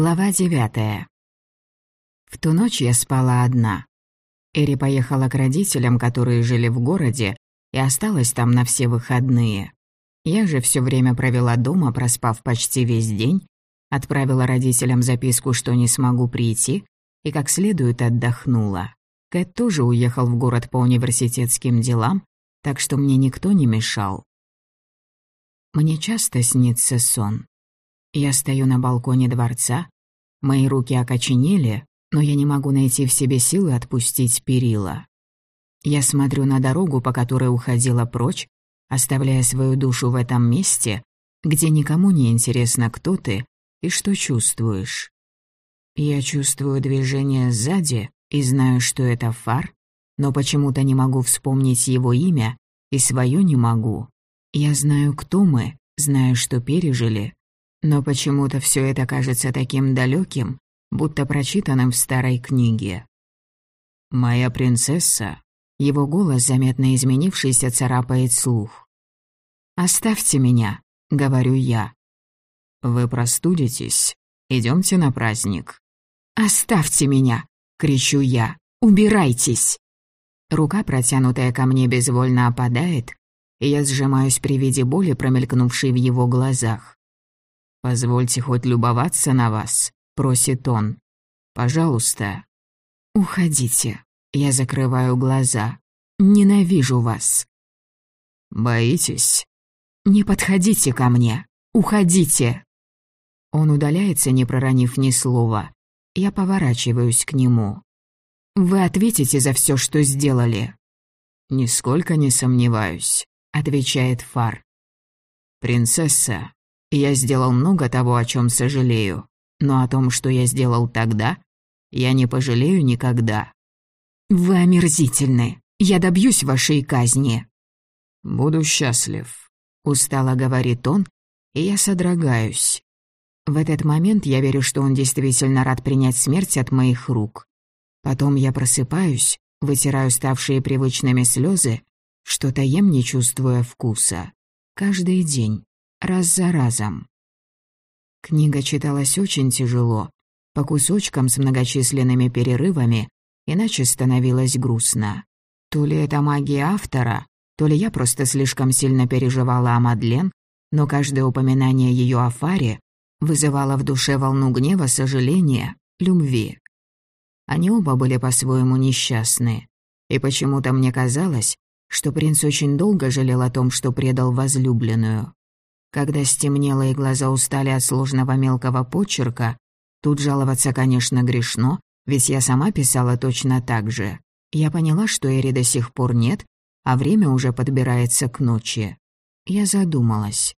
Глава девятая. В ту ночь я спала одна. Эри поехала к родителям, которые жили в городе, и осталась там на все выходные. Я же все время провела дома, проспав почти весь день, отправила родителям записку, что не смогу прийти, и как следует отдохнула. Кэт тоже уехал в город по университетским делам, так что мне никто не мешал. Мне часто снится сон. Я стою на балконе дворца, мои руки окоченели, но я не могу найти в себе силы отпустить перила. Я смотрю на дорогу, по которой уходила прочь, оставляя свою душу в этом месте, где никому не интересно, кто ты и что чувствуешь. Я чувствую движение сзади и знаю, что это фар, но почему-то не могу вспомнить его имя и свое не могу. Я знаю, кто мы, знаю, что пережили, но почему-то все это кажется таким далеким, будто прочитанным в старой книге. «Моя принцесса», его голос, заметно изменившийся, царапает слух. «Оставьте меня», — говорю я. «Вы простудитесь. Идемте на праздник». «Оставьте меня!» — кричу я. «Убирайтесь!» Рука, протянутая ко мне, безвольно опадает, и я сжимаюсь при виде боли, промелькнувшей в его глазах. «Позвольте хоть любоваться на вас», — просит он. «Пожалуйста». «Уходите». Я закрываю глаза. «Ненавижу вас». «Боитесь?» «Не подходите ко мне. Уходите». Он удаляется, не проронив ни слова. Я поворачиваюсь к нему. «Вы ответите за все, что сделали». «Нисколько не сомневаюсь», — отвечает Фар. «Принцесса, я сделал много того, о чем сожалею, но о том, что я сделал тогда, я не пожалею никогда. Вы омерзительны. Я добьюсь вашей казни. Буду счастлив, устало говорит он, и я содрогаюсь. В этот момент я верю, что он действительно рад принять смерть от моих рук. Потом я просыпаюсь, вытираю ставшие привычными слезы, что-то ем, не чувствуя вкуса. Каждый день раз за разом. Книга читалась очень тяжело, по кусочкам с многочисленными перерывами, иначе становилось грустно. То ли это магия автора, то ли я просто слишком сильно переживала о Мадлен, но каждое упоминание ее о Фаре вызывало в душе волну гнева, сожаления, любви. Они оба были по-своему несчастны, и почему-то мне казалось, что принц очень долго жалел о том, что предал возлюбленную. Когда стемнело и глаза устали от сложного мелкого почерка, тут жаловаться, конечно, грешно, ведь я сама писала точно так же. Я поняла, что Эри до сих пор нет, а время уже подбирается к ночи. Я задумалась.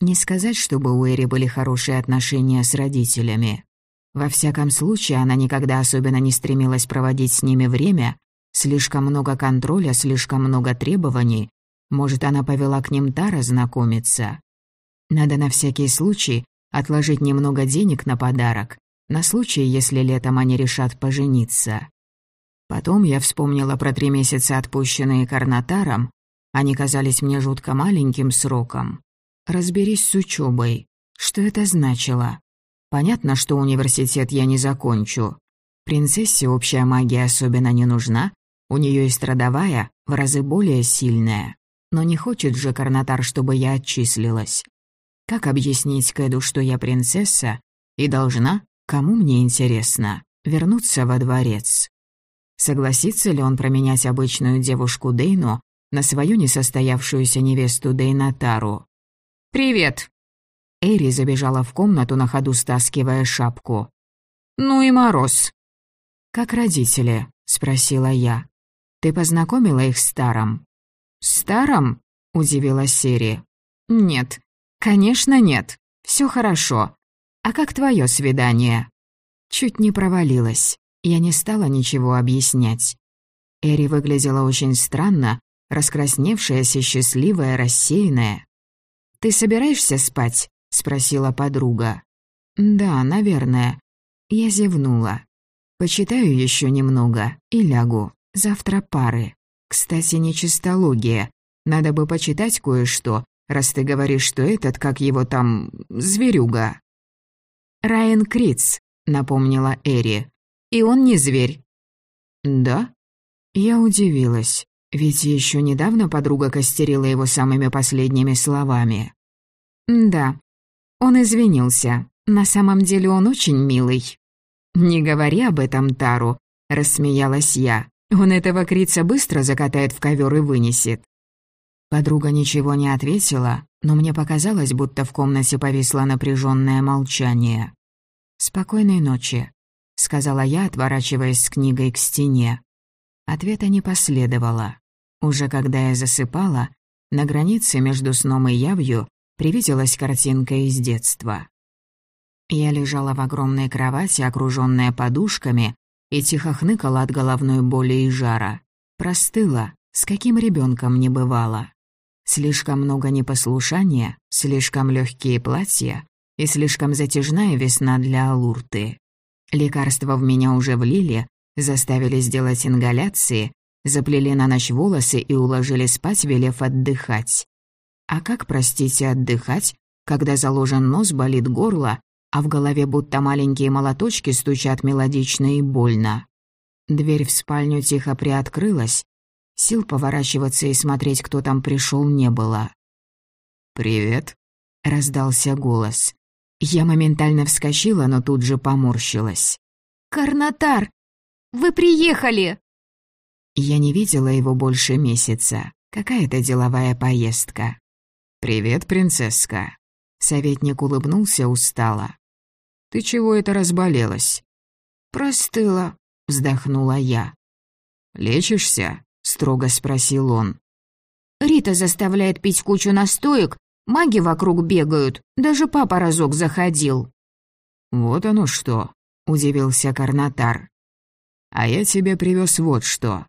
Не сказать, чтобы у Эри были хорошие отношения с родителями. Во всяком случае, она никогда особенно не стремилась проводить с ними время, слишком много контроля, слишком много требований. Может, она повела к ним Тара знакомиться. Надо на всякий случай отложить немного денег на подарок, на случай, если летом они решат пожениться. Потом я вспомнила про три месяца, отпущенные Карнатаром. Они казались мне жутко маленьким сроком. Разберись с учебой. Что это значило? Понятно, что университет я не закончу. Принцессе общая магия особенно не нужна. У нее есть родовая, в разы более сильная. Но не хочет же Карнатар, чтобы я отчислилась. Как объяснить Кэду, что я принцесса и должна, кому мне интересно, вернуться во дворец? Согласится ли он променять обычную девушку Дейну на свою несостоявшуюся невесту Дейнатару? «Привет!» Эри забежала в комнату, на ходу стаскивая шапку. «Ну и мороз!» «Как родители?» — спросила я. «Ты познакомила их с Старом?» «Старом?» — удивилась Сири. «Нет, «Конечно нет. Все хорошо. А как твое свидание?» Чуть не провалилась. Я не стала ничего объяснять. Эри выглядела очень странно, раскрасневшаяся, счастливая, рассеянная. «Ты собираешься спать?» — спросила подруга. «Да, наверное». Я зевнула. «Почитаю еще немного и лягу. Завтра пары. Кстати, не чистология. Надо бы почитать кое-что, раз ты говоришь, что этот, как его там, зверюга». Райан Криц», — напомнила Эри. «И он не зверь». «Да?» Я удивилась, ведь еще недавно подруга костерила его самыми последними словами. «Да, он извинился. На самом деле он очень милый». «Не говори об этом Тару», — рассмеялась я. «Он этого Крица быстро закатает в ковер и вынесет». Подруга ничего не ответила, но мне показалось, будто в комнате повисло напряженное молчание. «Спокойной ночи», — сказала я, отворачиваясь с книгой к стене. Ответа не последовало. Уже когда я засыпала, на границе между сном и явью привиделась картинка из детства. Я лежала в огромной кровати, окружённая подушками, и тихо хныкала от головной боли и жара. Простыла, с каким ребёнком не бывало. Слишком много непослушания, слишком легкие платья и слишком затяжная весна для алурты. Лекарства в меня уже влили, заставили сделать ингаляции, заплели на ночь волосы и уложили спать, велев отдыхать. А как, простите, отдыхать, когда заложен нос, болит горло, а в голове будто маленькие молоточки стучат мелодично и больно? Дверь в спальню тихо приоткрылась, Сил поворачиваться и смотреть, кто там пришел, не было. «Привет», — раздался голос. Я моментально вскочила, но тут же поморщилась. «Карнатар, вы приехали!» Я не видела его больше месяца. Какая-то деловая поездка. «Привет, принцесска». Советник улыбнулся устало. «Ты чего это разболелась?» «Простыла», — вздохнула я. «Лечишься?» Строго спросил он. Рита заставляет пить кучу настоек, маги вокруг бегают, даже папа разок заходил. Вот оно что, удивился Карнатар. А я тебе привез вот что.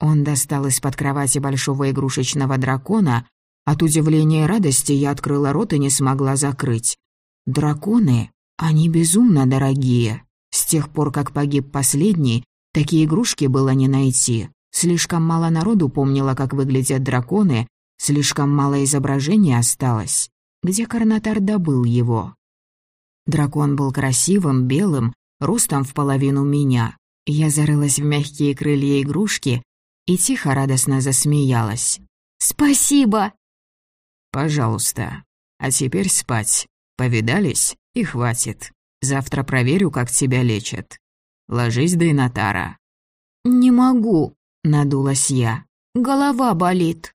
Он достал из-под кровати большого игрушечного дракона. От удивления и радости я открыла рот и не смогла закрыть. Драконы, они безумно дорогие. С тех пор, как погиб последний, такие игрушки было не найти. Слишком мало народу помнило, как выглядят драконы, слишком мало изображений осталось. Где Карнатар добыл его? Дракон был красивым, белым, ростом в половину меня. Я зарылась в мягкие крылья игрушки и тихо радостно засмеялась. «Спасибо!» «Пожалуйста. А теперь спать. Повидались? И хватит. Завтра проверю, как тебя лечат. Ложись, Дейнатара». «Не могу», Надулась я. «Голова болит».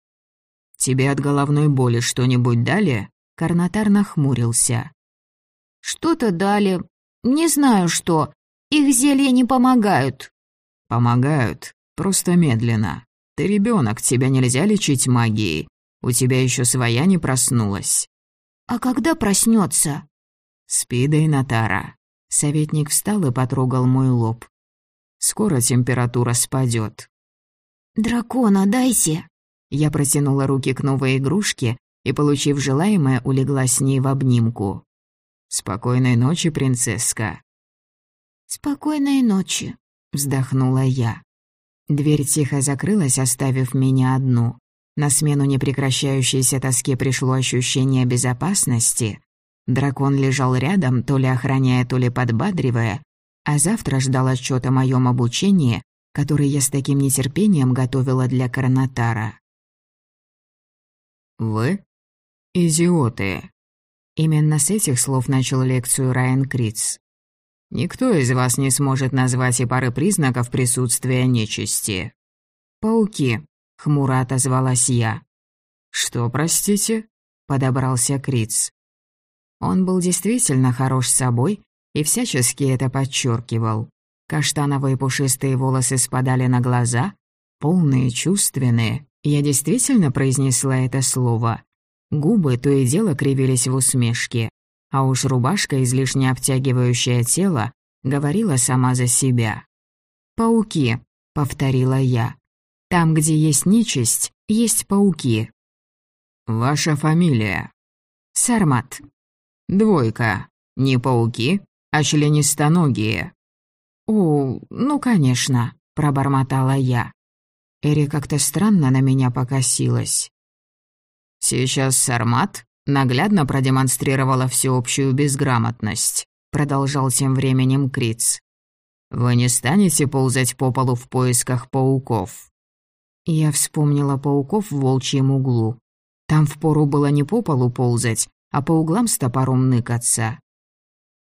«Тебе от головной боли что-нибудь дали?» Карнатар нахмурился. «Что-то дали. Не знаю что. Их зелья не помогают». «Помогают. Просто медленно. Ты ребенок, тебя нельзя лечить магией. У тебя еще своя не проснулась». «А когда проснется? «Спи, Дейнатара». Советник встал и потрогал мой лоб. «Скоро температура спадет. «Дракона дайте!» Я протянула руки к новой игрушке и, получив желаемое, улеглась с ней в обнимку. «Спокойной ночи, принцесска!» «Спокойной ночи!» — вздохнула я. Дверь тихо закрылась, оставив меня одну. На смену непрекращающейся тоске пришло ощущение безопасности. Дракон лежал рядом, то ли охраняя, то ли подбадривая, а завтра ждал отчет о моем обучении который я с таким нетерпением готовила для Коронатара. «Вы? Идиоты!» Именно с этих слов начал лекцию Райан Криц. «Никто из вас не сможет назвать и пары признаков присутствия нечисти». «Пауки», — хмуро отозвалась я. «Что, простите?» — подобрался Криц. Он был действительно хорош собой и всячески это подчеркивал. Каштановые пушистые волосы спадали на глаза, полные, чувственные. Я действительно произнесла это слово. Губы то и дело кривились в усмешке. А уж рубашка, излишне обтягивающая тело, говорила сама за себя. «Пауки», — повторила я. «Там, где есть нечисть, есть пауки». «Ваша фамилия?» «Сармат». «Двойка. Не пауки, а членистоногие». «О, ну, конечно», — пробормотала я. Эри как-то странно на меня покосилась. Сейчас Сармат наглядно продемонстрировала всеобщую безграмотность, продолжал тем временем Криц. «Вы не станете ползать по полу в поисках пауков?» Я вспомнила пауков в волчьем углу. Там впору было не по полу ползать, а по углам с топором ныкаться.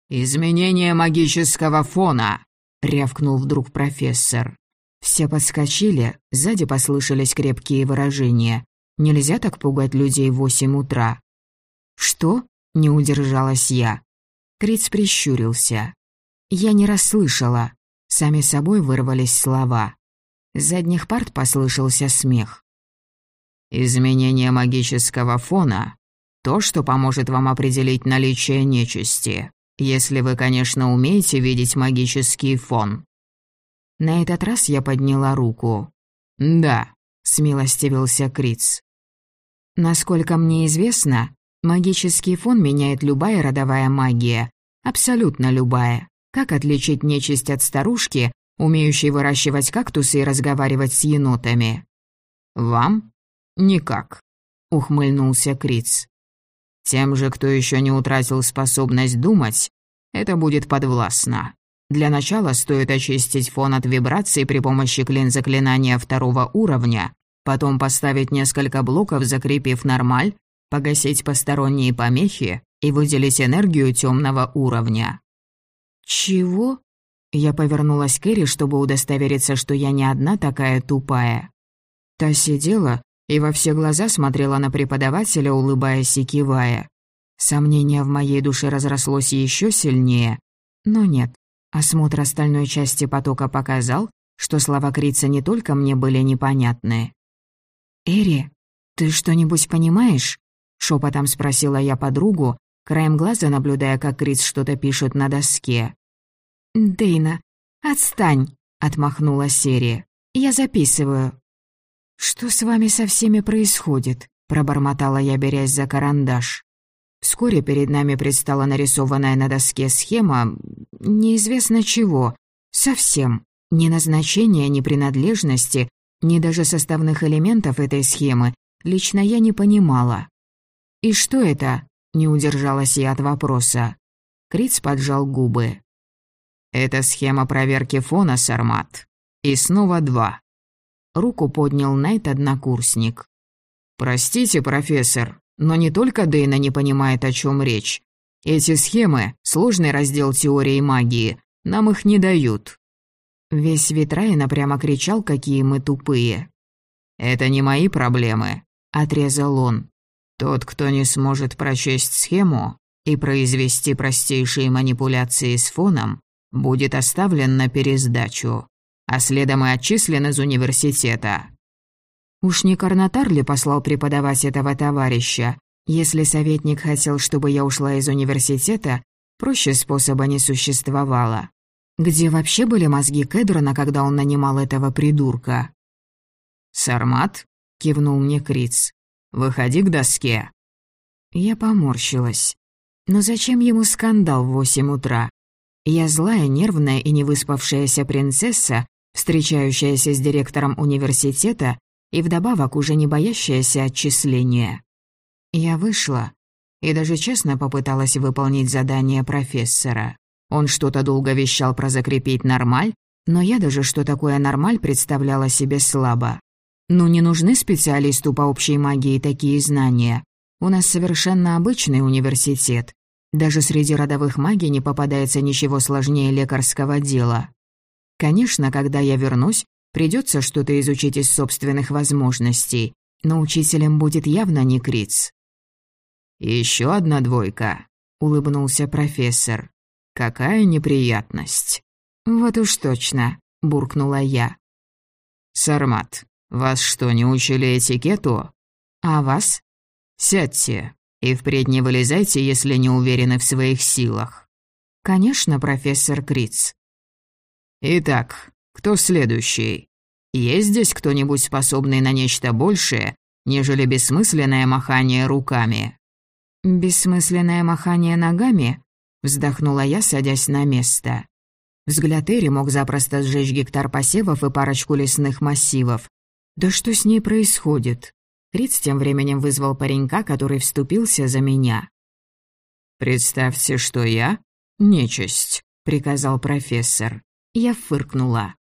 «Изменение магического фона!» — рявкнул вдруг профессор. Все подскочили, сзади послышались крепкие выражения. «Нельзя так пугать людей в восемь утра». «Что?» — не удержалась я. Криц прищурился. Я не расслышала. Сами собой вырвались слова. С задних парт послышался смех. «Изменение магического фона — то, что поможет вам определить наличие нечисти, если вы, конечно, умеете видеть магический фон». На этот раз я подняла руку. «Да», — смилостивился Криц. «Насколько мне известно, магический фон меняет любая родовая магия, абсолютно любая. Как отличить нечисть от старушки, умеющей выращивать кактусы и разговаривать с енотами?» «Вам?» «Никак», — ухмыльнулся Криц. «Тем же, кто еще не утратил способность думать, это будет подвластно. Для начала стоит очистить фон от вибраций при помощи клин заклинания второго уровня, потом поставить несколько блоков, закрепив нормаль, погасить посторонние помехи и выделить энергию темного уровня». «Чего?» Я повернулась к Эри, чтобы удостовериться, что я не одна такая тупая. Та сидела и во все глаза смотрела на преподавателя, улыбаясь и кивая. Сомнение в моей душе разрослось еще сильнее, но нет. Осмотр остальной части потока показал, что слова Крица не только мне были непонятны. «Эри, ты что-нибудь понимаешь?» — шепотом спросила я подругу, краем глаза наблюдая, как Криц что-то пишет на доске. «Дейна, отстань!» — отмахнула Серия. «Я записываю». «Что с вами со всеми происходит?» — пробормотала я, берясь за карандаш. Вскоре перед нами предстала нарисованная на доске схема неизвестно чего. Совсем. Ни назначения, ни принадлежности, ни даже составных элементов этой схемы лично я не понимала. «И что это?» — не удержалась я от вопроса. Криц поджал губы. «Это схема проверки фона, Сармат. И снова два. Руку поднял Найт-однокурсник. «Простите, профессор, но не только Дейна не понимает, о чем речь. Эти схемы — сложный раздел теории магии, нам их не дают». Весь Витраина прямо кричал, какие мы тупые. «Это не мои проблемы», — отрезал он. «Тот, кто не сможет прочесть схему и произвести простейшие манипуляции с фоном, будет оставлен на пересдачу а следом и отчислен из университета. Уж не Карнатар ли послал преподавать этого товарища? Если советник хотел, чтобы я ушла из университета, проще способа не существовало. Где вообще были мозги Кедрона, когда он нанимал этого придурка? «Сармат?» — кивнул мне Криц. «Выходи к доске». Я поморщилась. Но зачем ему скандал в восемь утра? Я злая, нервная и невыспавшаяся принцесса, встречающаяся с директором университета и вдобавок уже не боящаяся отчисления. Я вышла и даже честно попыталась выполнить задание профессора. Он что-то долго вещал про закрепить нормаль, но я даже что такое нормаль представляла себе слабо. Ну не нужны специалисту по общей магии такие знания. У нас совершенно обычный университет. Даже среди родовых магий не попадается ничего сложнее лекарского дела. Конечно, когда я вернусь, придется что-то изучить из собственных возможностей, но учителем будет явно не Криц. Еще одна двойка», — улыбнулся профессор. «Какая неприятность». «Вот уж точно», — буркнула я. «Сармат, вас что, не учили этикету?» «А вас?» «Сядьте и впредь не вылезайте, если не уверены в своих силах». «Конечно, профессор Криц», Итак, кто следующий? Есть здесь кто-нибудь способный на нечто большее, нежели бессмысленное махание руками?» «Бессмысленное махание ногами?» — вздохнула я, садясь на место. Взгляд Эри мог запросто сжечь гектар посевов и парочку лесных массивов. «Да что с ней происходит?» Риц тем временем вызвал паренька, который вступился за меня. «Представьте, что я «Нечисть», — приказал профессор. Я фыркнула.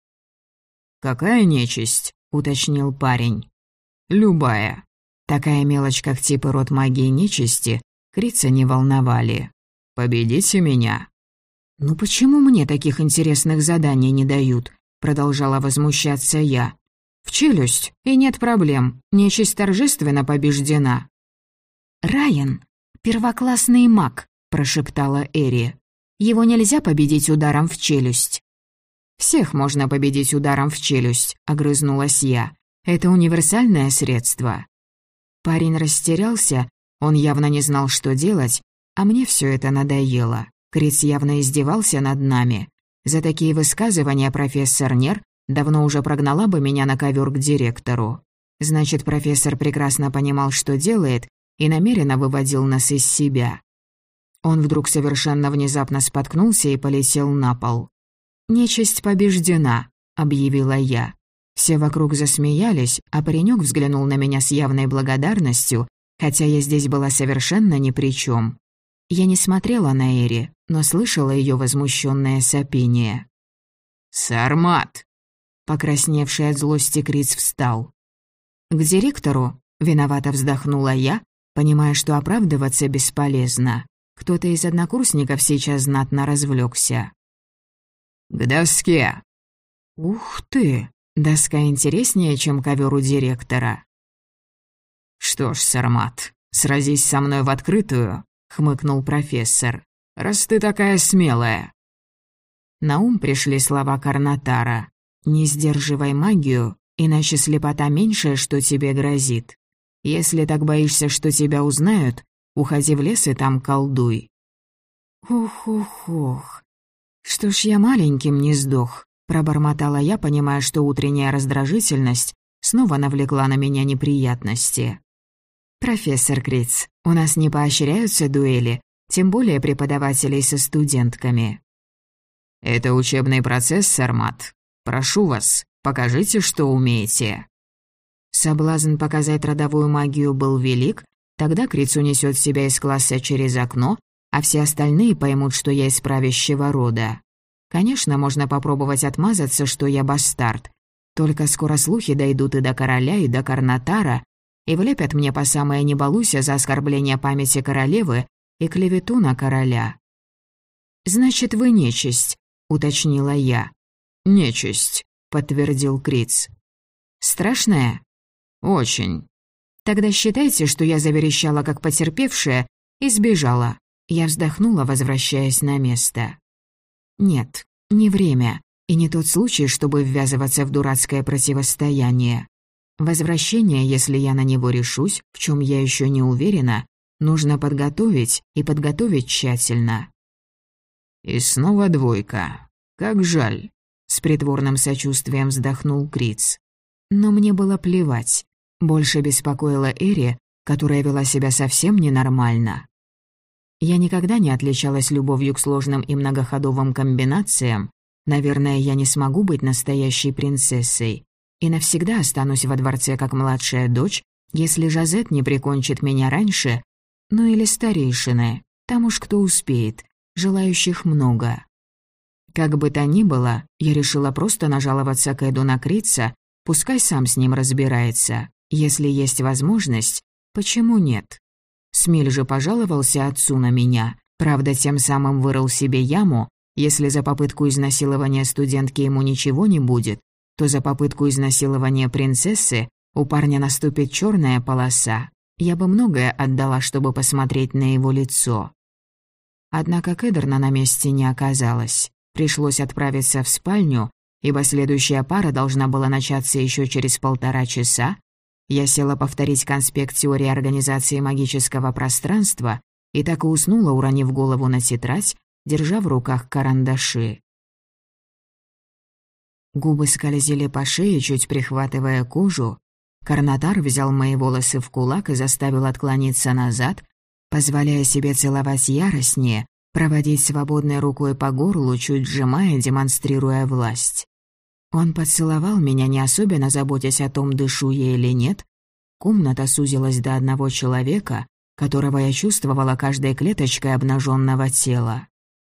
«Какая нечисть?» — уточнил парень. «Любая. Такая мелочь, как типы род магии нечисти, Крица не волновали. «Победите меня». «Ну почему мне таких интересных заданий не дают?» — продолжала возмущаться я. «В челюсть, и нет проблем. Нечисть торжественно побеждена». «Райан, первоклассный маг», — прошептала Эри. «Его нельзя победить ударом в челюсть». «Всех можно победить ударом в челюсть», — огрызнулась я. «Это универсальное средство». Парень растерялся, он явно не знал, что делать, а мне все это надоело. Криц явно издевался над нами. За такие высказывания профессор Нер давно уже прогнала бы меня на ковер к директору. Значит, профессор прекрасно понимал, что делает, и намеренно выводил нас из себя. Он вдруг совершенно внезапно споткнулся и полетел на пол. «Нечисть побеждена», — объявила я. Все вокруг засмеялись, а паренек взглянул на меня с явной благодарностью хотя я здесь была совершенно ни при чем. Я не смотрела на Эри, но слышала ее возмущенное сопение. «Сармат!» Покрасневший от злости Криц встал. «К директору?» — виновато вздохнула я, понимая, что оправдываться бесполезно. Кто-то из однокурсников сейчас знатно развлекся. «К доске!» «Ух ты! Доска интереснее, чем ковер у директора. «Что ж, Сармат, сразись со мной в открытую», — хмыкнул профессор. «Раз ты такая смелая». На ум пришли слова Карнатара. «Не сдерживай магию, иначе слепота меньшее, что тебе грозит. Если так боишься, что тебя узнают, уходи в лес и там колдуй». «Ух-ух-ух, что ж я маленьким не сдох», — пробормотала я, понимая, что утренняя раздражительность снова навлекла на меня неприятности. «Профессор Криц, у нас не поощряются дуэли, тем более преподавателей со студентками». «Это учебный процесс, Сармат. Прошу вас, покажите, что умеете». Соблазн показать родовую магию был велик, тогда Криц унесет себя из класса через окно, а все остальные поймут, что я из правящего рода. Конечно, можно попробовать отмазаться, что я бастард. Только скоро слухи дойдут и до короля, и до Карнатара, и влепят мне по самое не балуйся за оскорбление памяти королевы и клевету на короля. «Значит, вы нечисть», — уточнила я. «Нечисть», — подтвердил Криц. «Страшная?» «Очень». «Тогда считайте, что я заверещала как потерпевшая и сбежала». Я вздохнула, возвращаясь на место. «Нет, не время, и не тот случай, чтобы ввязываться в дурацкое противостояние. Возвращение, если я на него решусь, в чем я еще не уверена, нужно подготовить и подготовить тщательно. И снова двойка. Как жаль. С притворным сочувствием вздохнул Криц. Но мне было плевать. Больше беспокоила Эри, которая вела себя совсем ненормально. Я никогда не отличалась любовью к сложным и многоходовым комбинациям. Наверное, я не смогу быть настоящей принцессой и навсегда останусь во дворце как младшая дочь, если Жазет не прикончит меня раньше, ну или старейшины, там уж кто успеет, желающих много. Как бы то ни было, я решила просто нажаловаться к Эду на Крица, пускай сам с ним разбирается. Если есть возможность, почему нет? Смель же пожаловался отцу на меня, правда, тем самым вырыл себе яму, если за попытку изнасилования студентки ему ничего не будет, то за попытку изнасилования принцессы у парня наступит черная полоса. Я бы многое отдала, чтобы посмотреть на его лицо. Однако Кедерна на месте не оказалось. Пришлось отправиться в спальню, ибо следующая пара должна была начаться еще через полтора часа. Я села повторить конспект теории организации магического пространства и так и уснула, уронив голову на тетрадь, держа в руках карандаши. Губы скользили по шее, чуть прихватывая кожу. Карнатар взял мои волосы в кулак и заставил отклониться назад, позволяя себе целовать яростнее, проводить свободной рукой по горлу, чуть сжимая, демонстрируя власть. Он поцеловал меня, не особенно заботясь о том, дышу я или нет. Комната сузилась до одного человека, которого я чувствовала каждой клеточкой обнаженного тела.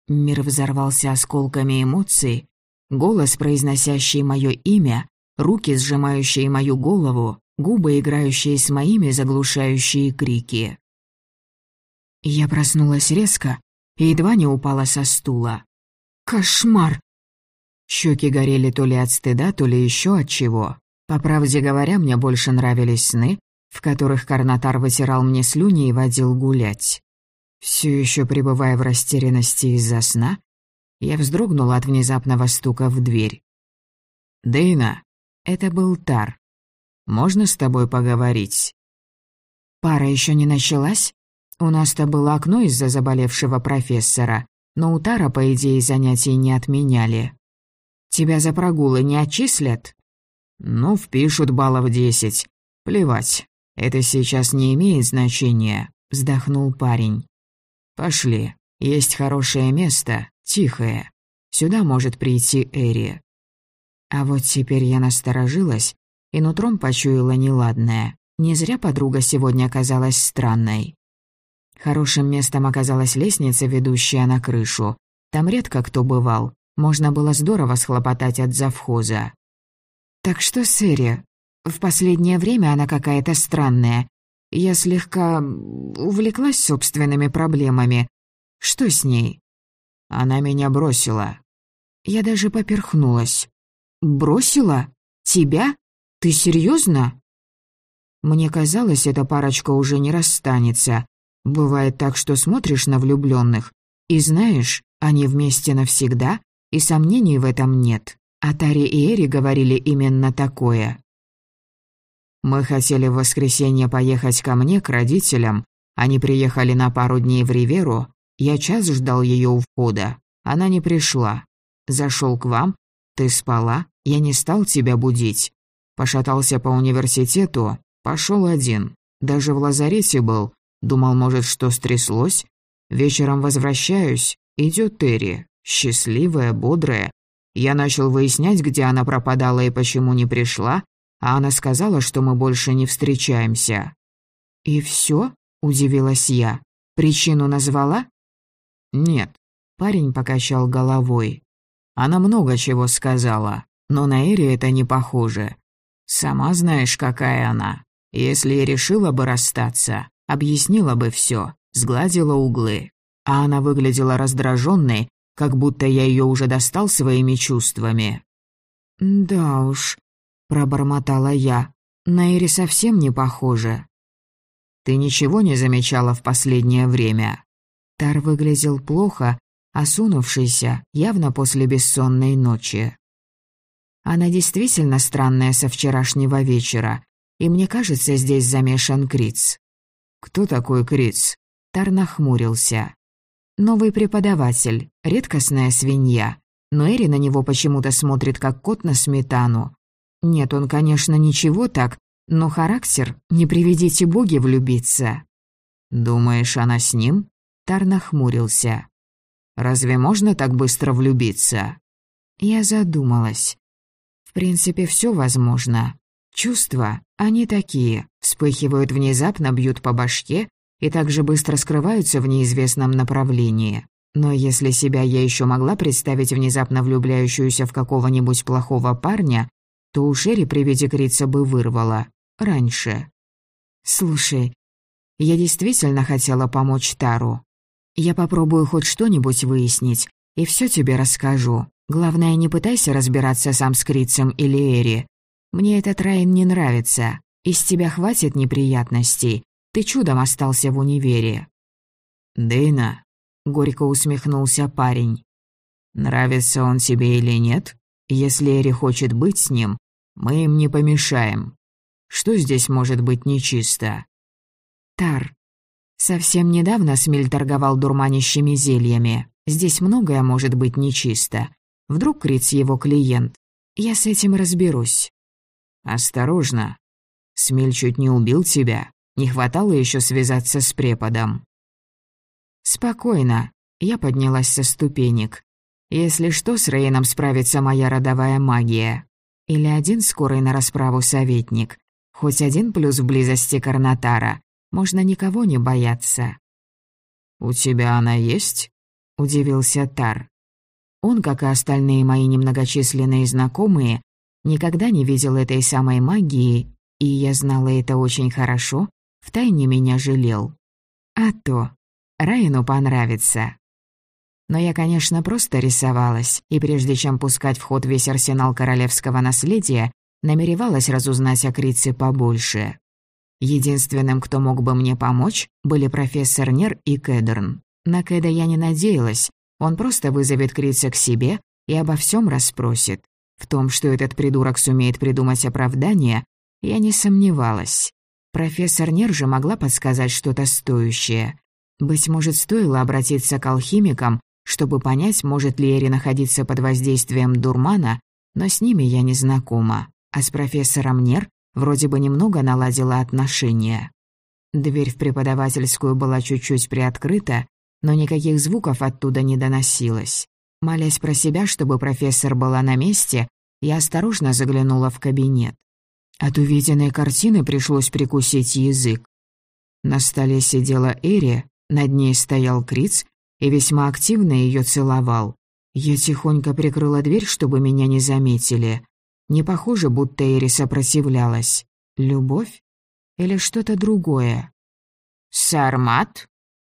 Мир взорвался осколками эмоций, голос, произносящий мое имя, руки, сжимающие мою голову, губы, играющие с моими заглушающие крики. Я проснулась резко и едва не упала со стула. «Кошмар!» Щеки горели то ли от стыда, то ли еще от чего. По правде говоря, мне больше нравились сны, в которых Карнатар вытирал мне слюни и водил гулять. Все еще пребывая в растерянности из-за сна, я вздрогнула от внезапного стука в дверь. «Дейна, это был Тар. Можно с тобой поговорить?» «Пара еще не началась? У нас-то было окно из-за заболевшего профессора, но у Тара, по идее, занятий не отменяли. Тебя за прогулы не отчислят?» «Ну, впишут баллов десять. Плевать, это сейчас не имеет значения», — вздохнул парень. «Пошли, есть хорошее место, тихое. Сюда может прийти Эри». А вот теперь я насторожилась и нутром почуяла неладное. Не зря подруга сегодня оказалась странной. Хорошим местом оказалась лестница, ведущая на крышу. Там редко кто бывал. Можно было здорово схлопотать от завхоза. «Так что с? В последнее время она какая-то странная. Я слегка увлеклась собственными проблемами. Что с ней?» «Она меня бросила». Я даже поперхнулась. «Бросила? Тебя? Ты серьезно? Мне казалось, эта парочка уже не расстанется. Бывает так, что смотришь на влюбленных, и знаешь, они вместе навсегда, и сомнений в этом нет. А Тари и Эри говорили именно такое. Мы хотели в воскресенье поехать ко мне, к родителям. Они приехали на пару дней в Риверу. Я час ждал ее у входа. Она не пришла. Зашел к вам. Ты спала. Я не стал тебя будить. Пошатался по университету. Пошел один. Даже в лазарете был. Думал, может, что стряслось. Вечером возвращаюсь. Идет Терри. Счастливая, бодрая. Я начал выяснять, где она пропадала и почему не пришла, а она сказала, что мы больше не встречаемся. «И все? удивилась я. «Причину назвала?» «Нет», — парень покачал головой. «Она много чего сказала, но на Эри это не похоже. Сама знаешь, какая она. Если и решила бы расстаться, объяснила бы все, сгладила углы. А она выглядела раздраженной, как будто я ее уже достал своими чувствами. «Да уж», пробормотала я. На Ире совсем не похоже. Ты ничего не замечала в последнее время? Тар выглядел плохо, осунувшийся, явно после бессонной ночи. Она действительно странная со вчерашнего вечера, и мне кажется, здесь замешан Криц. Кто такой Криц? Тар нахмурился. Новый преподаватель, редкостная свинья, но Эри на него почему-то смотрит как кот на сметану, нет, он, конечно, ничего так, но характер, не приведите боги влюбиться. Думаешь, она с ним? Тар нахмурился. Разве можно так быстро влюбиться? Я задумалась. В принципе, все возможно. Чувства, они такие, вспыхивают внезапно, бьют по башке и также быстро скрываются в неизвестном направлении. Но если себя я еще могла представить внезапно влюбляющуюся в какого-нибудь плохого парня, то у Шерри при виде Крица бы вырвало. Раньше. «Слушай, я действительно хотела помочь Тару. Я попробую хоть что-нибудь выяснить, и все тебе расскажу. Главное, не пытайся разбираться сам с Крицем или Эри. Мне этот Райан не нравится. Из тебя хватит неприятностей. Ты чудом остался в универе». «Дэйна», — горько усмехнулся парень. «Нравится он тебе или нет? Если Эри хочет быть с ним, мы им не помешаем. Что здесь может быть нечисто? Тар. Совсем недавно Смель торговал дурманящими зельями. Здесь многое может быть нечисто. Вдруг Криц его клиент. Я с этим разберусь. Осторожно. Смель чуть не убил тебя. Не хватало еще связаться с преподом. Спокойно. Я поднялась со ступенек. Если что, с Рейном справится моя родовая магия. Или один скорый на расправу советник. Хоть один плюс в близости Карнатара. Можно никого не бояться. «У тебя она есть?» — удивился Тар. Он, как и остальные мои немногочисленные знакомые, никогда не видел этой самой магии, и я знала это очень хорошо, втайне меня жалел. А то, Райану понравится. Но я, конечно, просто рисовалась, и прежде чем пускать в ход весь арсенал королевского наследия, намеревалась разузнать о Крице побольше. Единственным, кто мог бы мне помочь, были профессор Нер и Кэдерн. На Кэда я не надеялась, он просто вызовет Крица к себе и обо всем расспросит. В том, что этот придурок сумеет придумать оправдание, я не сомневалась. Профессор Нер же могла подсказать что-то стоящее. Быть может, стоило обратиться к алхимикам, чтобы понять, может ли Эри находиться под воздействием дурмана, но с ними я не знакома, а с профессором Нер вроде бы немного наладила отношения. Дверь в преподавательскую была чуть-чуть приоткрыта, но никаких звуков оттуда не доносилось. Молясь про себя, чтобы профессор была на месте, я осторожно заглянула в кабинет. От увиденной картины пришлось прикусить язык. На столе сидела Эри, над ней стоял Криц и весьма активно ее целовал. Я тихонько прикрыла дверь, чтобы меня не заметили. Не похоже, будто Эри сопротивлялась. Любовь? Или что-то другое? «Сармат?»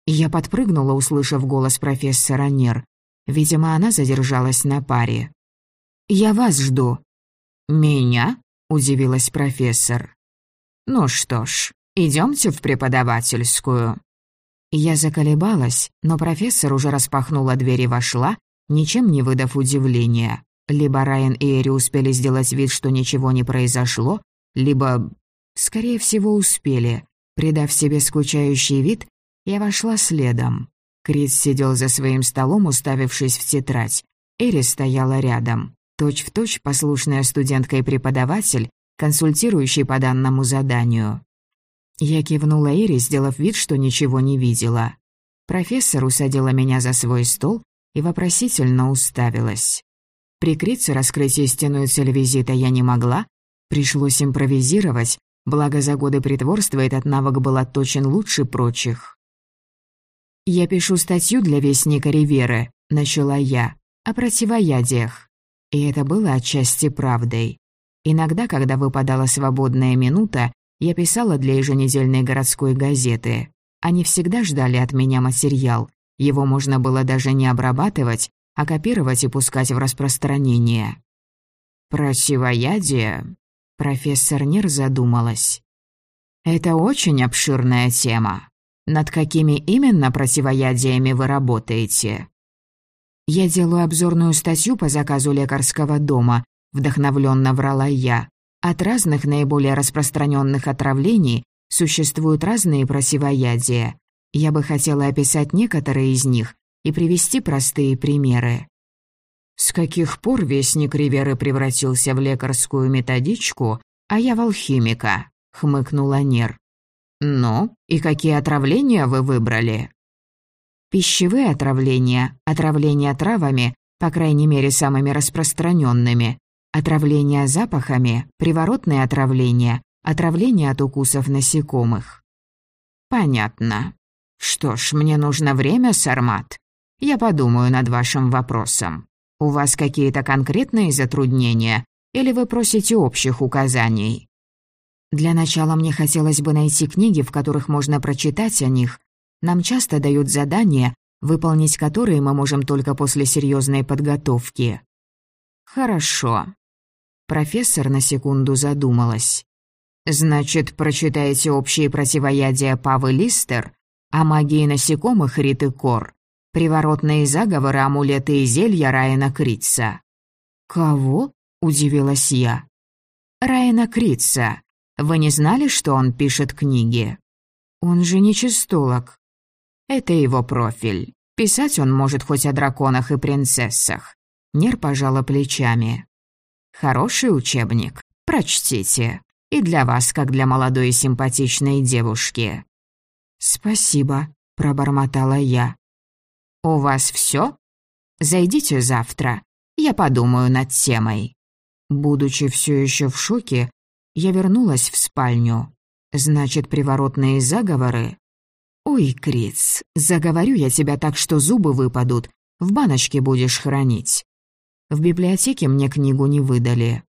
Я подпрыгнула, услышав голос профессора Нер. Видимо, она задержалась на паре. «Я вас жду». «Меня?» — удивилась профессор. «Ну что ж, идемте в преподавательскую». Я заколебалась, но профессор уже распахнула дверь и вошла, ничем не выдав удивления. Либо Райан и Эри успели сделать вид, что ничего не произошло, либо, скорее всего, успели. Придав себе скучающий вид, я вошла следом. Крис сидел за своим столом, уставившись в тетрадь. Эри стояла рядом. Точь-в-точь послушная студентка и преподаватель, консультирующий по данному заданию. Я кивнула Эри, сделав вид, что ничего не видела. Профессор усадила меня за свой стол и вопросительно уставилась. Прикрыться раскрыть истинную цель визита я не могла, пришлось импровизировать, благо за годы притворства этот навык был отточен лучше прочих. «Я пишу статью для Вестника Риверы», — начала я, — «о противоядиях». И это было отчасти правдой. Иногда, когда выпадала свободная минута, я писала для еженедельной городской газеты. Они всегда ждали от меня материал. Его можно было даже не обрабатывать, а копировать и пускать в распространение. «Противоядие?» Профессор Нер задумалась. «Это очень обширная тема. Над какими именно противоядиями вы работаете? Я делаю обзорную статью по заказу лекарского дома, вдохновленно врала я. От разных наиболее распространенных отравлений существуют разные противоядия. Я бы хотела описать некоторые из них и привести простые примеры. С каких пор вестник Риверы превратился в лекарскую методичку, а я в алхимика? хмыкнула Нер. «Ну, и какие отравления вы выбрали?» Пищевые отравления, отравления травами, по крайней мере самыми распространенными, отравления запахами, приворотные отравления, отравления от укусов насекомых. Понятно. Что ж, мне нужно время, Сармат. Я подумаю над вашим вопросом. У вас какие-то конкретные затруднения или вы просите общих указаний? Для начала мне хотелось бы найти книги, в которых можно прочитать о них. Нам часто дают задания, выполнить которые мы можем только после серьезной подготовки. Хорошо. Профессор на секунду задумалась. Значит, прочитаете общие противоядия Павы Листер, о магии насекомых Риты Кор, приворотные заговоры, амулеты и зелья Райана Крица. Кого? удивилась я. Райана Крица. Вы не знали, что он пишет книги? Он же не чистолог. Это его профиль. Писать он может хоть о драконах и принцессах. Нер пожала плечами. Хороший учебник. Прочтите. И для вас, как для молодой и симпатичной девушки. Спасибо, пробормотала я. У вас все? Зайдите завтра. Я подумаю над темой. Будучи все еще в шоке, я вернулась в спальню. Значит, приворотные заговоры? «Ой, Криц, заговорю я тебя так, что зубы выпадут, в баночке будешь хранить». В библиотеке мне книгу не выдали.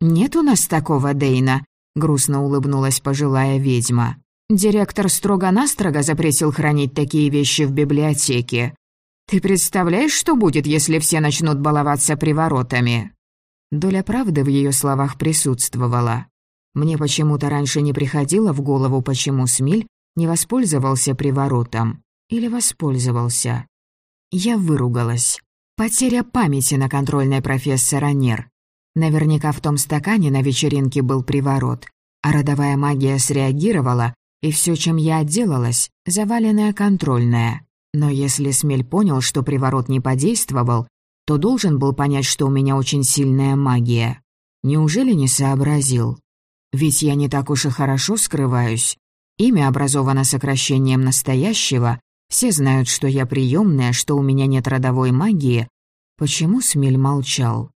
«Нет у нас такого Дейна», — грустно улыбнулась пожилая ведьма. «Директор строго-настрого запретил хранить такие вещи в библиотеке. Ты представляешь, что будет, если все начнут баловаться приворотами?» Доля правды в ее словах присутствовала. Мне почему-то раньше не приходило в голову, почему Смиль не воспользовался приворотом. Или воспользовался. Я выругалась. Потеря памяти на контрольной профессора Нер. Наверняка в том стакане на вечеринке был приворот, а родовая магия среагировала, и все, чем я отделалась, заваленная контрольная. Но если Смель понял, что приворот не подействовал, то должен был понять, что у меня очень сильная магия. Неужели не сообразил? Ведь я не так уж и хорошо скрываюсь. Имя образовано сокращением настоящего, все знают, что я приемная, что у меня нет родовой магии. Почему Смель молчал?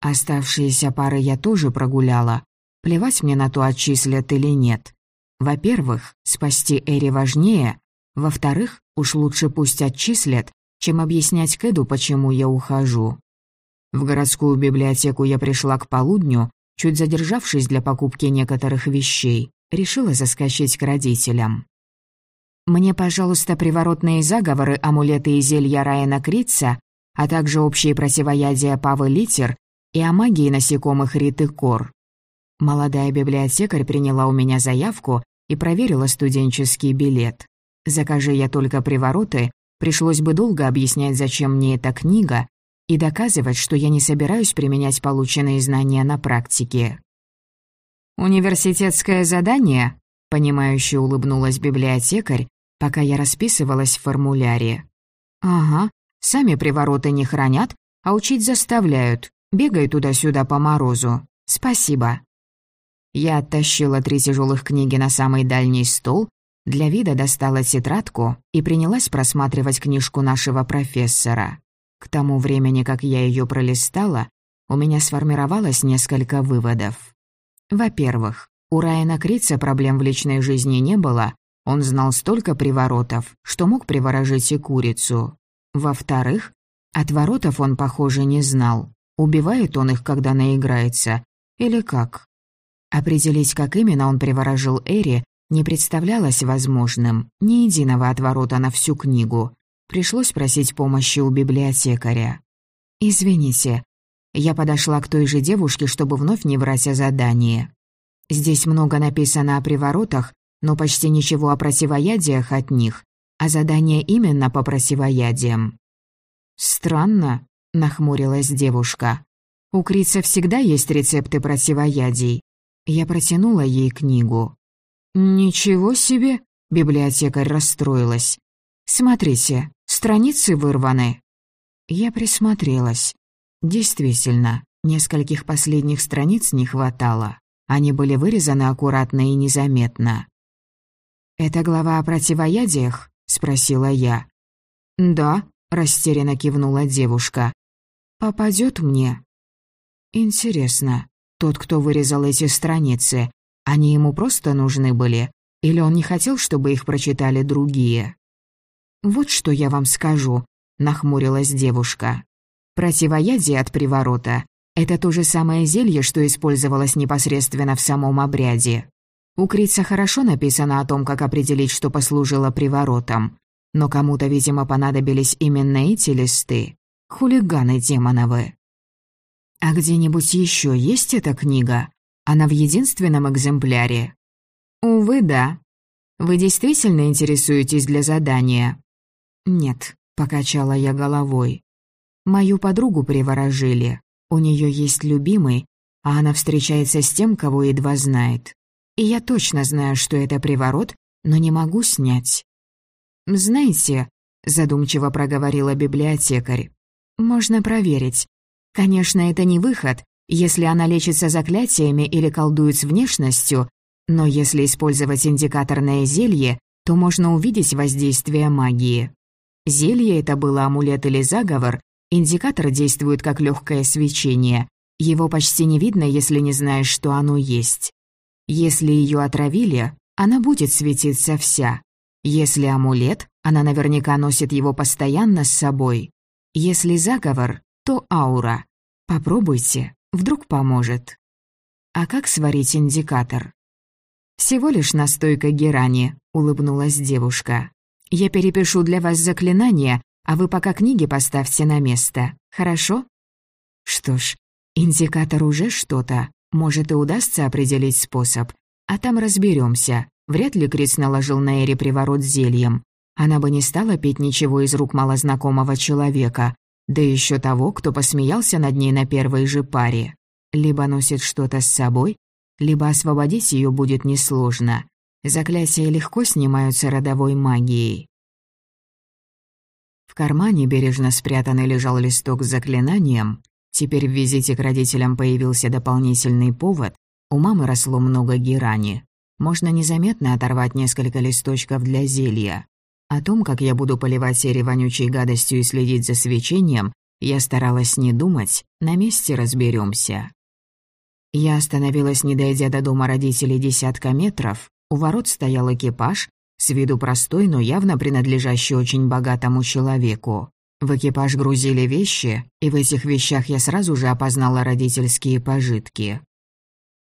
Оставшиеся пары я тоже прогуляла. Плевать мне на то, отчислят или нет. Во-первых, спасти Эри важнее. Во-вторых, уж лучше пусть отчислят, чем объяснять Кэду, почему я ухожу. В городскую библиотеку я пришла к полудню, чуть задержавшись для покупки некоторых вещей, решила заскочить к родителям. «Мне, пожалуйста, приворотные заговоры, амулеты и зелья Райана Крица, а также общие противоядия Павы Литер и о магии насекомых Риты Кор». Молодая библиотекарь приняла у меня заявку и проверила студенческий билет. Закажи я только привороты, Пришлось бы долго объяснять, зачем мне эта книга, и доказывать, что я не собираюсь применять полученные знания на практике. «Университетское задание?» — понимающе улыбнулась библиотекарь, пока я расписывалась в формуляре. «Ага, сами привороты не хранят, а учить заставляют. Бегай туда-сюда по морозу. Спасибо». Я оттащила три тяжелых книги на самый дальний стол для вида достала тетрадку и принялась просматривать книжку нашего профессора. К тому времени, как я ее пролистала, у меня сформировалось несколько выводов. Во-первых, у Райана Крица проблем в личной жизни не было, он знал столько приворотов, что мог приворожить и курицу. Во-вторых, отворотов он, похоже, не знал. Убивает он их, когда наиграется, или как? Определить, как именно он приворожил Эри, не представлялось возможным ни единого отворота на всю книгу. Пришлось просить помощи у библиотекаря. «Извините». Я подошла к той же девушке, чтобы вновь не врать о задании. Здесь много написано о приворотах, но почти ничего о противоядиях от них, а задание именно по противоядиям. «Странно», — нахмурилась девушка. «У Крица всегда есть рецепты противоядий». Я протянула ей книгу. «Ничего себе!» — библиотекарь расстроилась. «Смотрите, страницы вырваны». Я присмотрелась. Действительно, нескольких последних страниц не хватало. Они были вырезаны аккуратно и незаметно. «Это глава о противоядиях?» — спросила я. «Да», — растерянно кивнула девушка. «Попадёт мне?» «Интересно, тот, кто вырезал эти страницы, они ему просто нужны были, или он не хотел, чтобы их прочитали другие? «Вот что я вам скажу», — нахмурилась девушка. «Противоядие от приворота — это то же самое зелье, что использовалось непосредственно в самом обряде. У Крица хорошо написано о том, как определить, что послужило приворотом. Но кому-то, видимо, понадобились именно эти листы. Хулиганы демоновы. А где-нибудь еще есть эта книга? Она в единственном экземпляре. Увы, да. Вы действительно интересуетесь для задания? Нет, покачала я головой. Мою подругу приворожили. У нее есть любимый, а она встречается с тем, кого едва знает. И я точно знаю, что это приворот, но не могу снять. «Знаете», — задумчиво проговорила библиотекарь, — «можно проверить. Конечно, это не выход, если она лечится заклятиями или колдует с внешностью, но если использовать индикаторное зелье, то можно увидеть воздействие магии. Зелье это было амулет или заговор, индикатор действует как легкое свечение. Его почти не видно, если не знаешь, что оно есть. Если ее отравили, она будет светиться вся. Если амулет, она наверняка носит его постоянно с собой. Если заговор, то аура. Попробуйте, вдруг поможет. А как сварить индикатор? Всего лишь настойка герани, улыбнулась девушка. Я перепишу для вас заклинание, а вы пока книги поставьте на место, хорошо? Что ж, индикатор уже что-то. Может, и удастся определить способ. А там разберемся. Вряд ли Крис наложил на Эри приворот зельем. Она бы не стала пить ничего из рук малознакомого человека, да еще того, кто посмеялся над ней на первой же паре. Либо носит что-то с собой, либо освободить ее будет несложно. Заклятия легко снимаются родовой магией. В кармане бережно спрятанный лежал листок с заклинанием. Теперь в визите к родителям появился дополнительный повод. У мамы росло много герани можно незаметно оторвать несколько листочков для зелья. О том, как я буду поливать серии вонючей гадостью и следить за свечением, я старалась не думать, на месте разберемся. Я остановилась, не дойдя до дома родителей десятка метров. У ворот стоял экипаж, с виду простой, но явно принадлежащий очень богатому человеку. В экипаж грузили вещи, и в этих вещах я сразу же опознала родительские пожитки.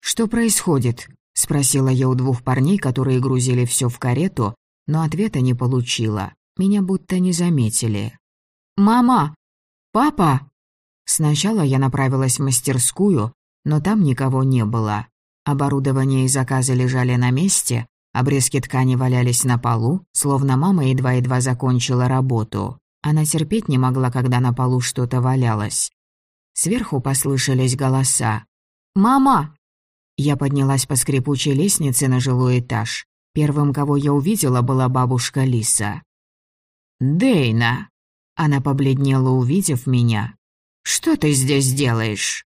«Что происходит?» — спросила я у двух парней, которые грузили все в карету, но ответа не получила. Меня будто не заметили. «Мама! Папа!» Сначала я направилась в мастерскую, но там никого не было. Оборудование и заказы лежали на месте, обрезки ткани валялись на полу, словно мама едва-едва закончила работу. Она терпеть не могла, когда на полу что-то валялось. Сверху послышались голоса. «Мама! Я поднялась по скрипучей лестнице на жилой этаж. Первым, кого я увидела, была бабушка Лиса. «Дейна!» Она побледнела, увидев меня. «Что ты здесь делаешь?»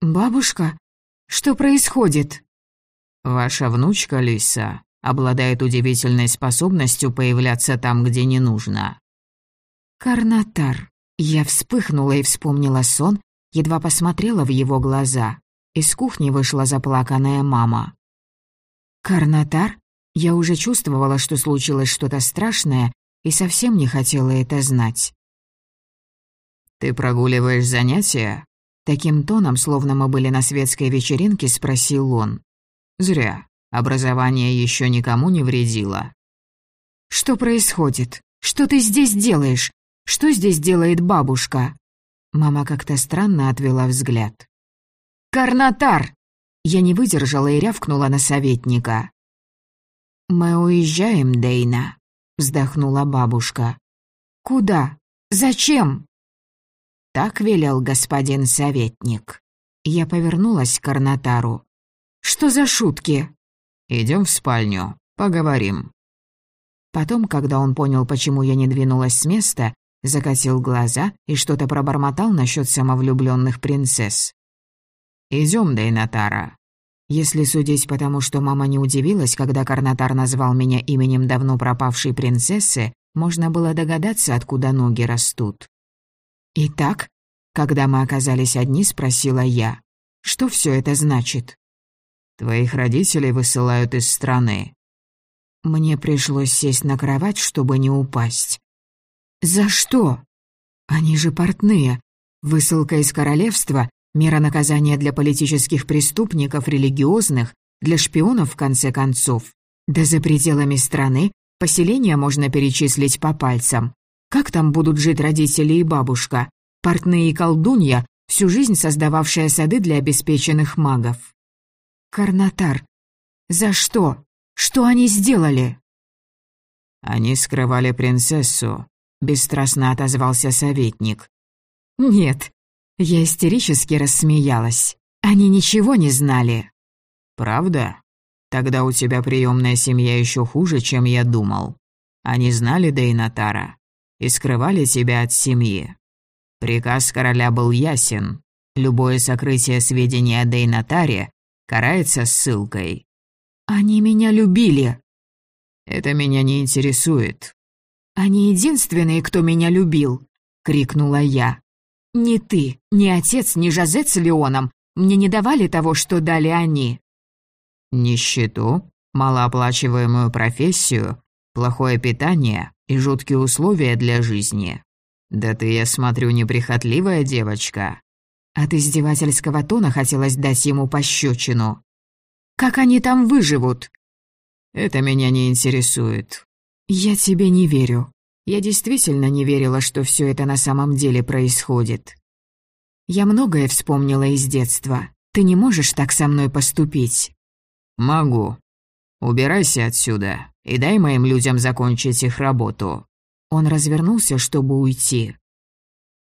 «Бабушка, что происходит?» «Ваша внучка Лиса обладает удивительной способностью появляться там, где не нужно». «Карнатар». Я вспыхнула и вспомнила сон, едва посмотрела в его глаза. Из кухни вышла заплаканная мама. «Карнатар?» Я уже чувствовала, что случилось что-то страшное, и совсем не хотела это знать. «Ты прогуливаешь занятия?» Таким тоном, словно мы были на светской вечеринке, спросил он. «Зря. Образование еще никому не вредило». «Что происходит? Что ты здесь делаешь? Что здесь делает бабушка?» Мама как-то странно отвела взгляд. «Карнатар!» Я не выдержала и рявкнула на советника. «Мы уезжаем, Дейна», — вздохнула бабушка. «Куда? Зачем?» Так велел господин советник. Я повернулась к Карнатару. «Что за шутки?» «Идем в спальню, поговорим». Потом, когда он понял, почему я не двинулась с места, закатил глаза и что-то пробормотал насчет самовлюбленных принцесс. «Идем, Дейнатара». Если судить по тому, что мама не удивилась, когда Карнатар назвал меня именем давно пропавшей принцессы, можно было догадаться, откуда ноги растут. «Итак, когда мы оказались одни, спросила я, что все это значит?» «Твоих родителей высылают из страны». Мне пришлось сесть на кровать, чтобы не упасть. «За что?» «Они же портные. Высылка из королевства Мера наказания для политических преступников, религиозных, для шпионов, в конце концов. Да за пределами страны поселения можно перечислить по пальцам. Как там будут жить родители и бабушка? Портные и колдунья, всю жизнь создававшая сады для обеспеченных магов. Карнатар. За что? Что они сделали? Они скрывали принцессу, бесстрастно отозвался советник. Нет, я истерически рассмеялась. Они ничего не знали. «Правда? Тогда у тебя приемная семья еще хуже, чем я думал. Они знали Дейнатара и скрывали тебя от семьи. Приказ короля был ясен. Любое сокрытие сведений о Дейнатаре карается ссылкой. Они меня любили. Это меня не интересует. Они единственные, кто меня любил, крикнула я. «Ни ты, ни отец, ни Жозе с Леоном мне не давали того, что дали они». «Нищету, малооплачиваемую профессию плохое питание и жуткие условия для жизни. Да ты, я смотрю, неприхотливая девочка. От издевательского тона хотелось дать ему пощечину. «Как они там выживут?» «Это меня не интересует». «Я тебе не верю. Я действительно не верила, что все это на самом деле происходит. Я многое вспомнила из детства. Ты не можешь так со мной поступить». «Могу. Убирайся отсюда и дай моим людям закончить их работу». Он развернулся, чтобы уйти.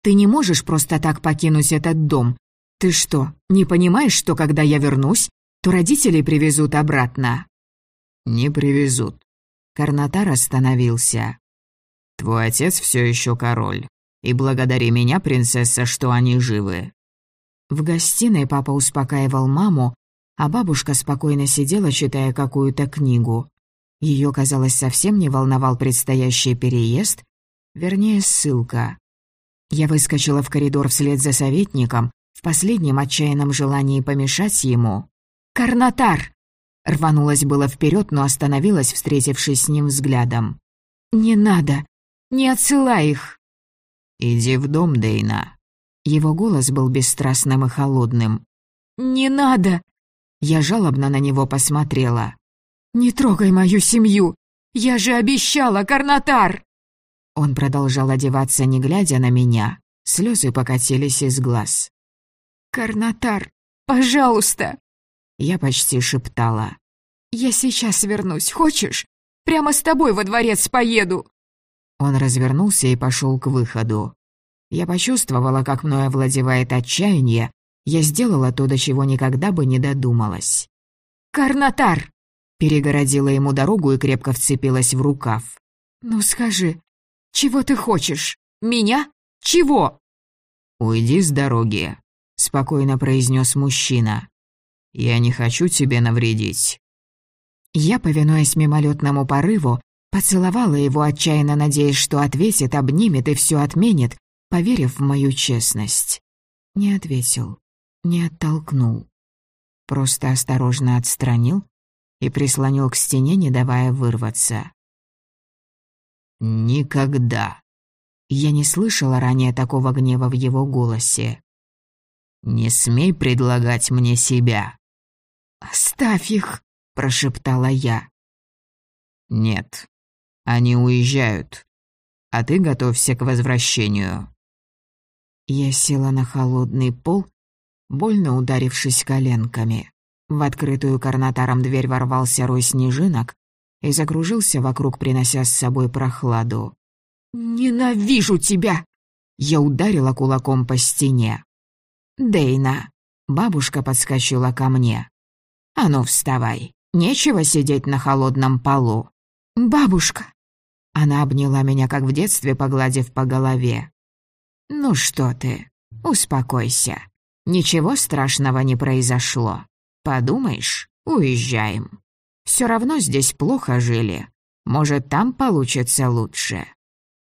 «Ты не можешь просто так покинуть этот дом. Ты что, не понимаешь, что когда я вернусь, то родители привезут обратно?» «Не привезут». Карнатар остановился. «Твой отец все еще король. И благодари меня, принцесса, что они живы». В гостиной папа успокаивал маму, а бабушка спокойно сидела, читая какую-то книгу. Ее, казалось, совсем не волновал предстоящий переезд, вернее, ссылка. Я выскочила в коридор вслед за советником, в последнем отчаянном желании помешать ему. «Карнатар!» Рванулась было вперед, но остановилась, встретившись с ним взглядом. «Не надо! Не отсылай их!» «Иди в дом, Дейна». Его голос был бесстрастным и холодным. «Не надо!» Я жалобно на него посмотрела. «Не трогай мою семью! Я же обещала, Карнатар!» Он продолжал одеваться, не глядя на меня. Слезы покатились из глаз. «Карнатар, пожалуйста!» Я почти шептала. «Я сейчас вернусь, хочешь? Прямо с тобой во дворец поеду!» Он развернулся и пошел к выходу. Я почувствовала, как мною овладевает отчаяние. Я сделала то, до чего никогда бы не додумалась. «Карнатар!» Перегородила ему дорогу и крепко вцепилась в рукав. «Ну скажи, чего ты хочешь? Меня? Чего?» «Уйди с дороги», — спокойно произнес мужчина. «Я не хочу тебе навредить». Я, повинуясь мимолетному порыву, Поцеловала его, отчаянно надеясь, что ответит, обнимет и все отменит, поверив в мою честность. Не ответил, не оттолкнул. Просто осторожно отстранил и прислонил к стене, не давая вырваться. «Никогда!» Я не слышала ранее такого гнева в его голосе. «Не смей предлагать мне себя!» «Оставь их!» — прошептала я. «Нет, они уезжают. А ты готовься к возвращению». Я села на холодный пол, больно ударившись коленками. В открытую карнатаром дверь ворвался рой снежинок и закружился вокруг, принося с собой прохладу. «Ненавижу тебя!» Я ударила кулаком по стене. «Дейна!» Бабушка подскочила ко мне. «А ну, вставай! Нечего сидеть на холодном полу!» «Бабушка!» Она обняла меня, как в детстве, погладив по голове. «Ну что ты, успокойся. Ничего страшного не произошло. Подумаешь, уезжаем. Все равно здесь плохо жили. Может, там получится лучше.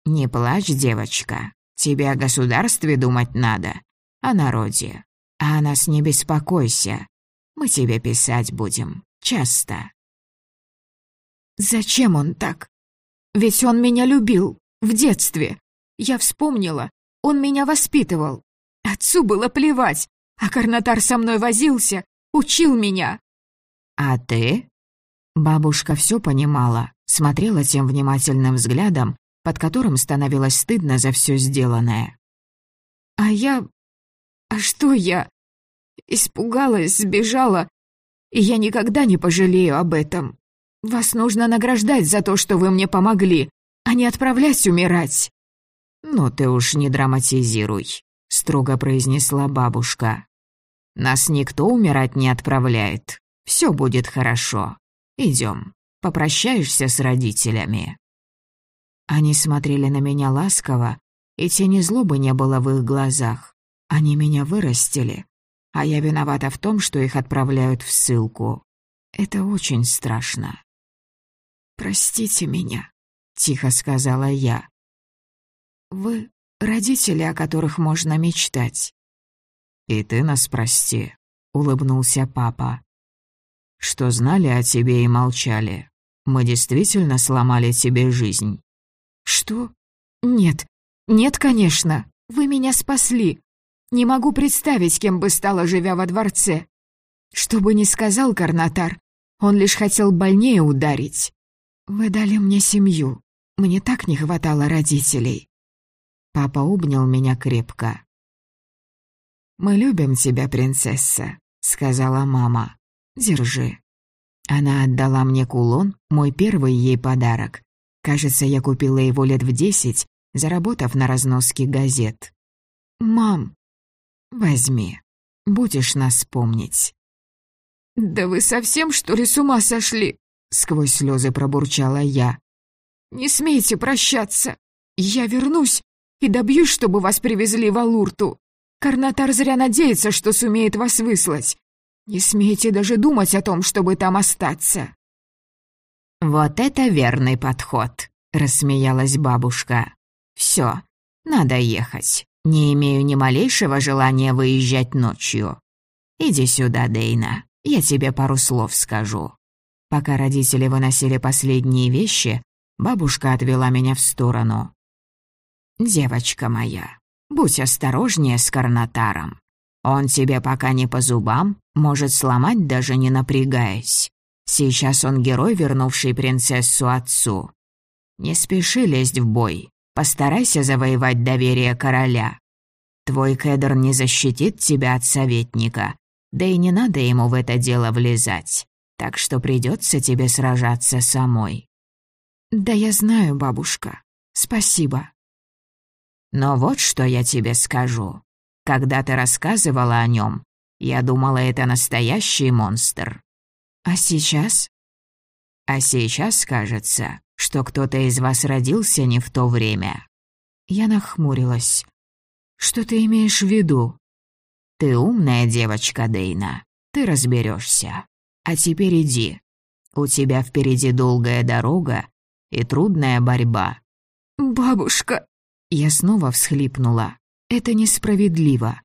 Не плачь, девочка. Тебе о государстве думать надо, о народе. А о нас не беспокойся. Мы тебе писать будем. Часто. Зачем он так? Ведь он меня любил. В детстве. Я вспомнила. Он меня воспитывал. Отцу было плевать. А Карнатар со мной возился. Учил меня. А ты? Бабушка все понимала. Смотрела тем внимательным взглядом, под которым становилось стыдно за все сделанное. А я... А что я? Испугалась, сбежала. И я никогда не пожалею об этом. Вас нужно награждать за то, что вы мне помогли, а не отправлять умирать». «Ну ты уж не драматизируй», — строго произнесла бабушка. «Нас никто умирать не отправляет. Все будет хорошо. Идем, попрощаешься с родителями». Они смотрели на меня ласково, и тени злобы не было в их глазах. Они меня вырастили, а я виновата в том, что их отправляют в ссылку. Это очень страшно. «Простите меня», — тихо сказала я. «Вы родители, о которых можно мечтать». «И ты нас прости», — улыбнулся папа. «Что знали о тебе и молчали. Мы действительно сломали тебе жизнь». «Что? Нет, нет, конечно. Вы меня спасли. Не могу представить, кем бы стала, живя во дворце. Что бы ни сказал Карнатар, он лишь хотел больнее ударить. Вы дали мне семью. Мне так не хватало родителей». Папа обнял меня крепко. «Мы любим тебя, принцесса», — сказала мама. «Держи». Она отдала мне кулон, мой первый ей подарок. Кажется, я купила его лет в десять, заработав на разноске газет. «Мам, возьми, будешь нас помнить». «Да вы совсем, что ли, с ума сошли?» — сквозь слезы пробурчала я. «Не смейте прощаться. Я вернусь и добьюсь, чтобы вас привезли в Алурту. Карнатар зря надеется, что сумеет вас выслать. Не смейте даже думать о том, чтобы там остаться». «Вот это верный подход», — рассмеялась бабушка. «Всё, надо ехать. Не имею ни малейшего желания выезжать ночью. Иди сюда, Дейна, я тебе пару слов скажу». Пока родители выносили последние вещи, бабушка отвела меня в сторону. «Девочка моя, будь осторожнее с Карнатаром. Он тебе пока не по зубам, может сломать, даже не напрягаясь. Сейчас он герой, вернувший принцессу отцу. Не спеши лезть в бой, постарайся завоевать доверие короля. Твой кедр не защитит тебя от советника, да и не надо ему в это дело влезать, так что придется тебе сражаться самой». «Да я знаю, бабушка. Спасибо». «Но вот что я тебе скажу. Когда ты рассказывала о нем, я думала, это настоящий монстр. А сейчас? А сейчас кажется, что кто-то из вас родился не в то время. Я нахмурилась. Что ты имеешь в виду? Ты умная девочка, Дейна. Ты разберешься. А теперь иди. У тебя впереди долгая дорога и трудная борьба. Бабушка. Я снова всхлипнула. Это несправедливо.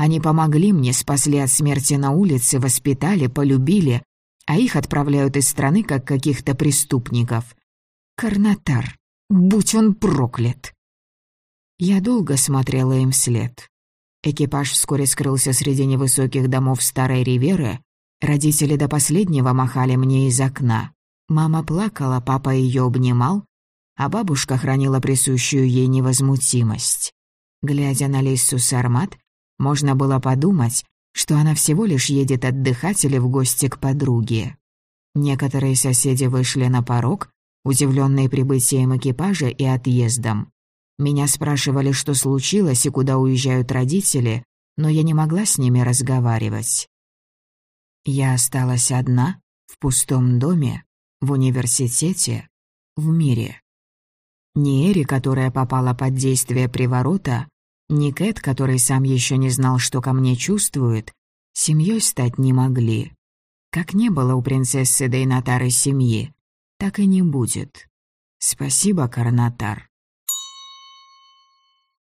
Они помогли мне, спасли от смерти на улице, воспитали, полюбили, а их отправляют из страны как каких-то преступников. Карнатар, будь он проклят. Я долго смотрела им вслед. Экипаж вскоре скрылся среди невысоких домов Старой Риверы. Родители до последнего махали мне из окна. Мама плакала, папа ее обнимал, а бабушка хранила присущую ей невозмутимость. Глядя на Лиссу Сармат, можно было подумать, что она всего лишь едет отдыхать или в гости к подруге. Некоторые соседи вышли на порог, удивленные прибытием экипажа и отъездом. Меня спрашивали, что случилось и куда уезжают родители, но я не могла с ними разговаривать. Я осталась одна, в пустом доме, в университете, в мире. Ни Эри, которая попала под действие приворота, ни Кэт, который сам еще не знал, что ко мне чувствует, семьей стать не могли. Как не было у принцессы Дейнатары семьи, так и не будет. Спасибо, Карнатар.